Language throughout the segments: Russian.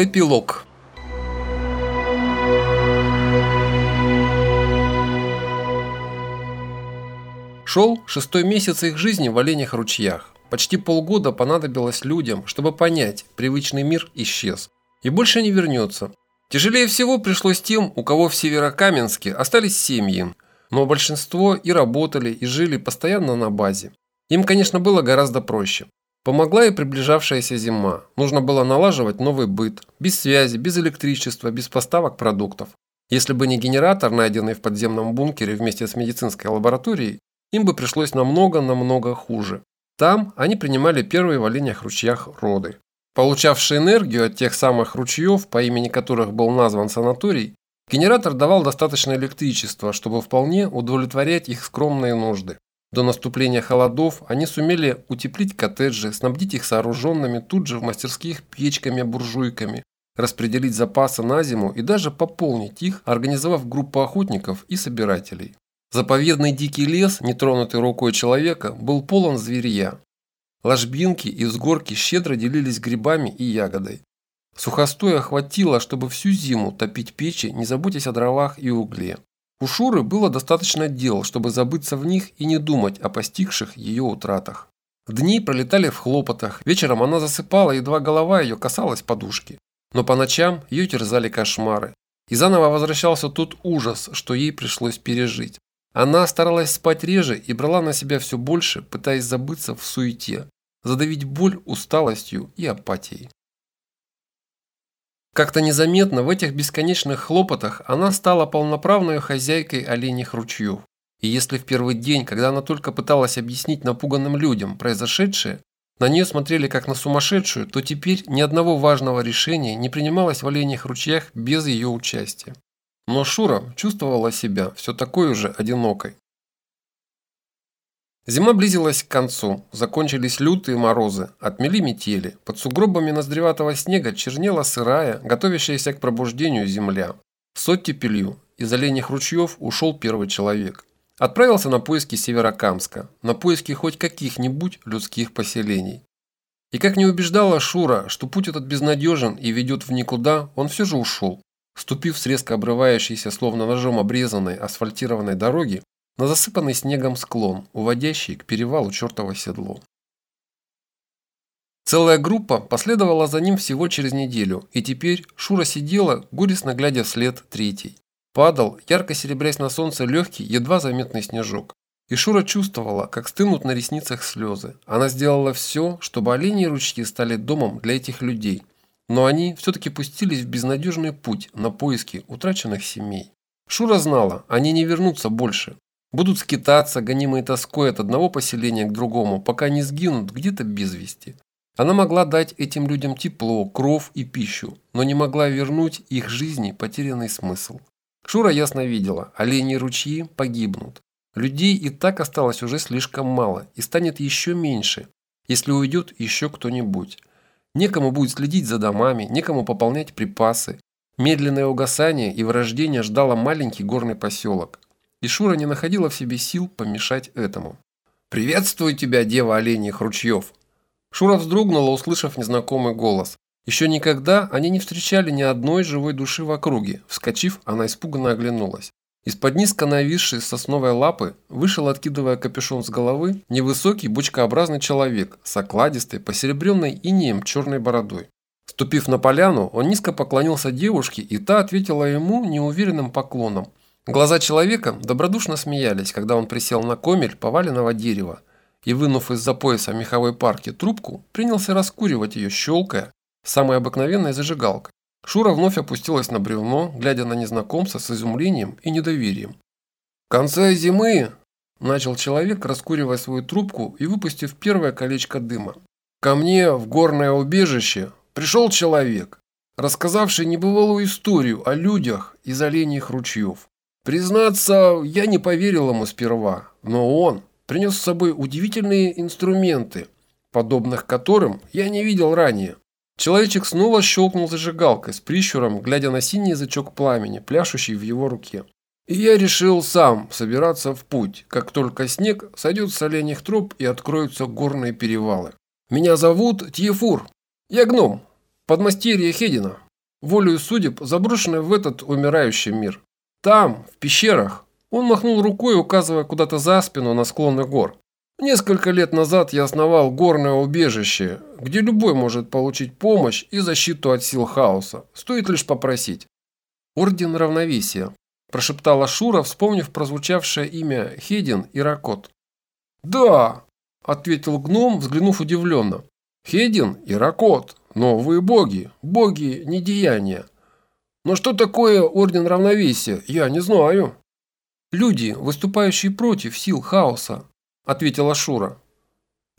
Эпилог Шел шестой месяц их жизни в оленях ручьях. Почти полгода понадобилось людям, чтобы понять, привычный мир исчез. И больше не вернется. Тяжелее всего пришлось тем, у кого в Северокаменске остались семьи. Но большинство и работали, и жили постоянно на базе. Им, конечно, было гораздо проще. Помогла и приближавшаяся зима. Нужно было налаживать новый быт. Без связи, без электричества, без поставок продуктов. Если бы не генератор, найденный в подземном бункере вместе с медицинской лабораторией, им бы пришлось намного-намного хуже. Там они принимали первые в оленях ручьях роды. Получавшие энергию от тех самых ручьев, по имени которых был назван санаторий, генератор давал достаточно электричества, чтобы вполне удовлетворять их скромные нужды. До наступления холодов они сумели утеплить коттеджи, снабдить их сооруженными тут же в мастерских печками-буржуйками, распределить запасы на зиму и даже пополнить их, организовав группу охотников и собирателей. Заповедный дикий лес, нетронутый рукой человека, был полон зверья. Ложбинки и взгорки щедро делились грибами и ягодой. Сухостоя хватило, чтобы всю зиму топить печи, не заботясь о дровах и угле. У Шуры было достаточно дел, чтобы забыться в них и не думать о постигших ее утратах. Дни пролетали в хлопотах, вечером она засыпала, едва голова ее касалась подушки. Но по ночам ее терзали кошмары. И заново возвращался тот ужас, что ей пришлось пережить. Она старалась спать реже и брала на себя все больше, пытаясь забыться в суете, задавить боль усталостью и апатией. Как-то незаметно в этих бесконечных хлопотах она стала полноправной хозяйкой оленьих ручьев. И если в первый день, когда она только пыталась объяснить напуганным людям произошедшее, на нее смотрели как на сумасшедшую, то теперь ни одного важного решения не принималось в оленьих ручьях без ее участия. Но Шура чувствовала себя все такой же одинокой. Зима близилась к концу, закончились лютые морозы, отмели метели. Под сугробами ноздреватого снега чернела сырая, готовящаяся к пробуждению земля. С оттепелью из оленьих ручьев ушел первый человек. Отправился на поиски Северокамска, на поиски хоть каких-нибудь людских поселений. И как не убеждала Шура, что путь этот безнадежен и ведет в никуда, он все же ушел. Ступив с резко обрывающейся, словно ножом обрезанной асфальтированной дороги, на засыпанный снегом склон, уводящий к перевалу чертово седло. Целая группа последовала за ним всего через неделю, и теперь Шура сидела, горестно глядя вслед третий. Падал, ярко серебрясь на солнце, легкий, едва заметный снежок. И Шура чувствовала, как стынут на ресницах слезы. Она сделала все, чтобы оленьи ручьи стали домом для этих людей. Но они все-таки пустились в безнадежный путь на поиски утраченных семей. Шура знала, они не вернутся больше. Будут скитаться, гонимые тоской от одного поселения к другому, пока не сгинут где-то без вести. Она могла дать этим людям тепло, кров и пищу, но не могла вернуть их жизни потерянный смысл. Шура ясно видела, олени ручьи погибнут. Людей и так осталось уже слишком мало, и станет еще меньше, если уйдет еще кто-нибудь. Некому будет следить за домами, некому пополнять припасы. Медленное угасание и вырождение ждало маленький горный поселок и Шура не находила в себе сил помешать этому. «Приветствую тебя, дева оленьих ручьев!» Шура вздрогнула, услышав незнакомый голос. Еще никогда они не встречали ни одной живой души в округе. Вскочив, она испуганно оглянулась. Из-под низко нависшей сосновой лапы вышел, откидывая капюшон с головы, невысокий бочкообразный человек с окладистой, посеребренной инеем черной бородой. Ступив на поляну, он низко поклонился девушке, и та ответила ему неуверенным поклоном. Глаза человека добродушно смеялись, когда он присел на комель поваленного дерева и, вынув из-за пояса меховой парки трубку, принялся раскуривать ее, щелкая, самой обыкновенной зажигалкой. Шура вновь опустилась на бревно, глядя на незнакомца с изумлением и недоверием. «В конце зимы!» – начал человек, раскуривая свою трубку и выпустив первое колечко дыма. «Ко мне в горное убежище пришел человек, рассказавший небывалую историю о людях из оленьих ручьев. Признаться, я не поверил ему сперва, но он принес с собой удивительные инструменты, подобных которым я не видел ранее. Человечек снова щелкнул зажигалкой с прищуром, глядя на синий язычок пламени, пляшущий в его руке. И я решил сам собираться в путь, как только снег сойдет с оленьих троп и откроются горные перевалы. Меня зовут Тьефур. Я гном, подмастерье Хедина. волею судеб заброшенный в этот умирающий мир. Там, в пещерах, он махнул рукой, указывая куда-то за спину на склоны гор. Несколько лет назад я основал горное убежище, где любой может получить помощь и защиту от сил хаоса. Стоит лишь попросить. Орден равновесия, прошептала Шура, вспомнив прозвучавшее имя Хедин и Ракот. Да, ответил гном, взглянув удивленно. Хедин и Ракот, новые боги, боги недеяния. Но что такое Орден Равновесия, я не знаю. Люди, выступающие против сил хаоса, ответила Шура.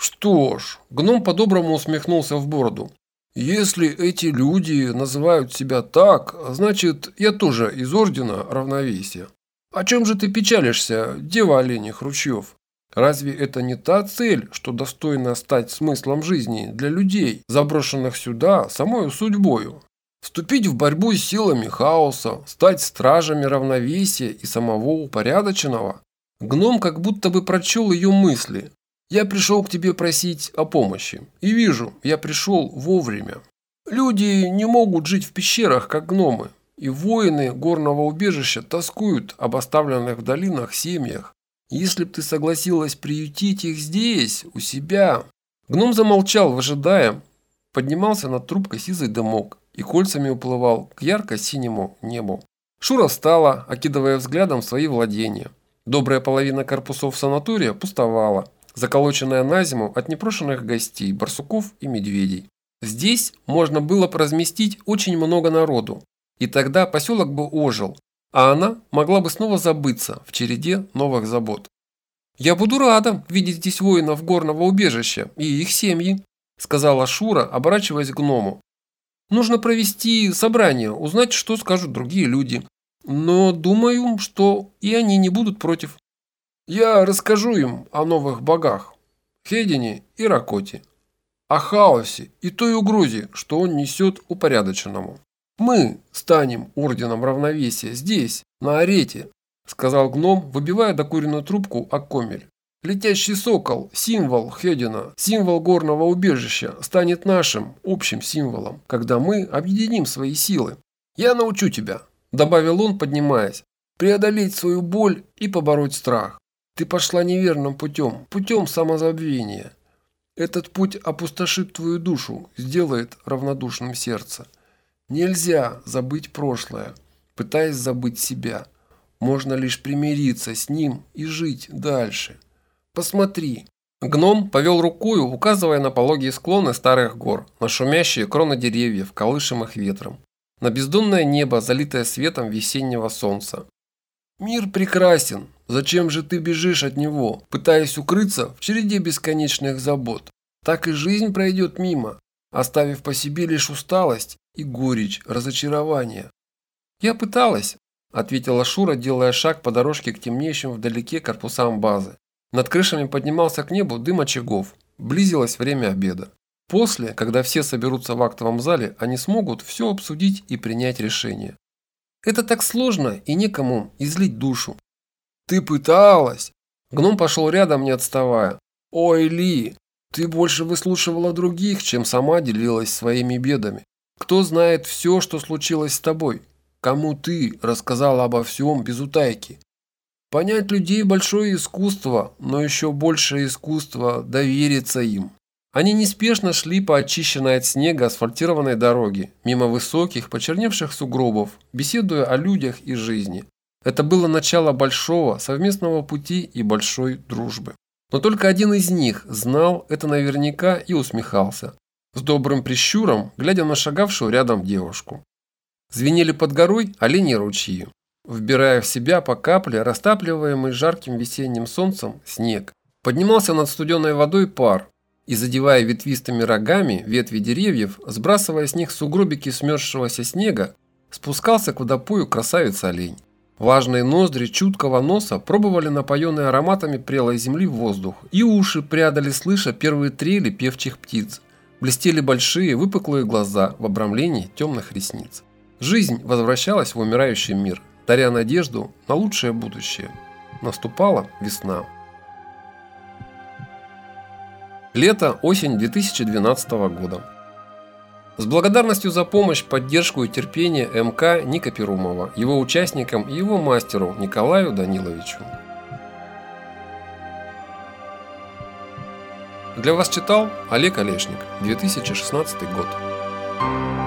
Что ж, гном по-доброму усмехнулся в бороду. Если эти люди называют себя так, значит, я тоже из Ордена Равновесия. О чем же ты печалишься, дева оленей Хрущев? Разве это не та цель, что достойна стать смыслом жизни для людей, заброшенных сюда самой судьбою? Вступить в борьбу с силами хаоса, стать стражами равновесия и самого упорядоченного? Гном как будто бы прочел ее мысли. «Я пришел к тебе просить о помощи. И вижу, я пришел вовремя. Люди не могут жить в пещерах, как гномы. И воины горного убежища тоскуют об оставленных в долинах семьях. Если б ты согласилась приютить их здесь, у себя...» Гном замолчал, выжидая. Поднимался над трубкой сизый дымок и кольцами уплывал к ярко-синему небу. Шура встала, окидывая взглядом свои владения. Добрая половина корпусов санатория пустовала, заколоченная на зиму от непрошенных гостей, барсуков и медведей. Здесь можно было бы разместить очень много народу, и тогда поселок бы ожил, а она могла бы снова забыться в череде новых забот. «Я буду рада видеть здесь воинов горного убежища и их семьи», сказала Шура, оборачиваясь к гному. «Нужно провести собрание, узнать, что скажут другие люди. Но думаю, что и они не будут против. Я расскажу им о новых богах, Хедине и Ракоте, о хаосе и той угрозе, что он несет упорядоченному. Мы станем орденом равновесия здесь, на арете, сказал гном, выбивая докуренную трубку о комель. Летящий сокол, символ Хедина, символ горного убежища, станет нашим общим символом, когда мы объединим свои силы. Я научу тебя, добавил он, поднимаясь, преодолеть свою боль и побороть страх. Ты пошла неверным путем, путем самозабвения. Этот путь опустошит твою душу, сделает равнодушным сердце. Нельзя забыть прошлое, пытаясь забыть себя. Можно лишь примириться с ним и жить дальше. Посмотри. Гном повел рукою, указывая на пологие склоны старых гор, на шумящие кроны деревьев, колышемых ветром, на бездонное небо, залитое светом весеннего солнца. Мир прекрасен. Зачем же ты бежишь от него, пытаясь укрыться в череде бесконечных забот? Так и жизнь пройдет мимо, оставив по себе лишь усталость и горечь разочарования. «Я пыталась», – ответила Шура, делая шаг по дорожке к темнеющим вдалеке корпусам базы. Над крышами поднимался к небу дым очагов. Близилось время обеда. После, когда все соберутся в актовом зале, они смогут все обсудить и принять решение. Это так сложно и некому излить душу. «Ты пыталась!» Гном пошел рядом, не отставая. «Ой, Ли, ты больше выслушивала других, чем сама делилась своими бедами. Кто знает все, что случилось с тобой? Кому ты рассказала обо всем без утайки? Понять людей – большое искусство, но еще большее искусство – довериться им. Они неспешно шли по очищенной от снега асфальтированной дороге, мимо высоких, почерневших сугробов, беседуя о людях и жизни. Это было начало большого совместного пути и большой дружбы. Но только один из них знал это наверняка и усмехался, с добрым прищуром, глядя на шагавшую рядом девушку. Звенели под горой оленьи ручьи, вбирая в себя по капле растапливаемый жарким весенним солнцем снег. Поднимался над студеной водой пар, и, задевая ветвистыми рогами ветви деревьев, сбрасывая с них сугробики смерзшегося снега, спускался к водопою красавица-олень. Важные ноздри чуткого носа пробовали напоенные ароматами прелой земли воздух, и уши прядали, слыша первые трели певчих птиц. Блестели большие, выпуклые глаза в обрамлении темных ресниц. Жизнь возвращалась в умирающий мир, даря надежду на лучшее будущее. Наступала весна. Лето-осень 2012 года. С благодарностью за помощь, поддержку и терпение МК Ника Перумова, его участникам и его мастеру Николаю Даниловичу. Для вас читал Олег Олешник, 2016 год.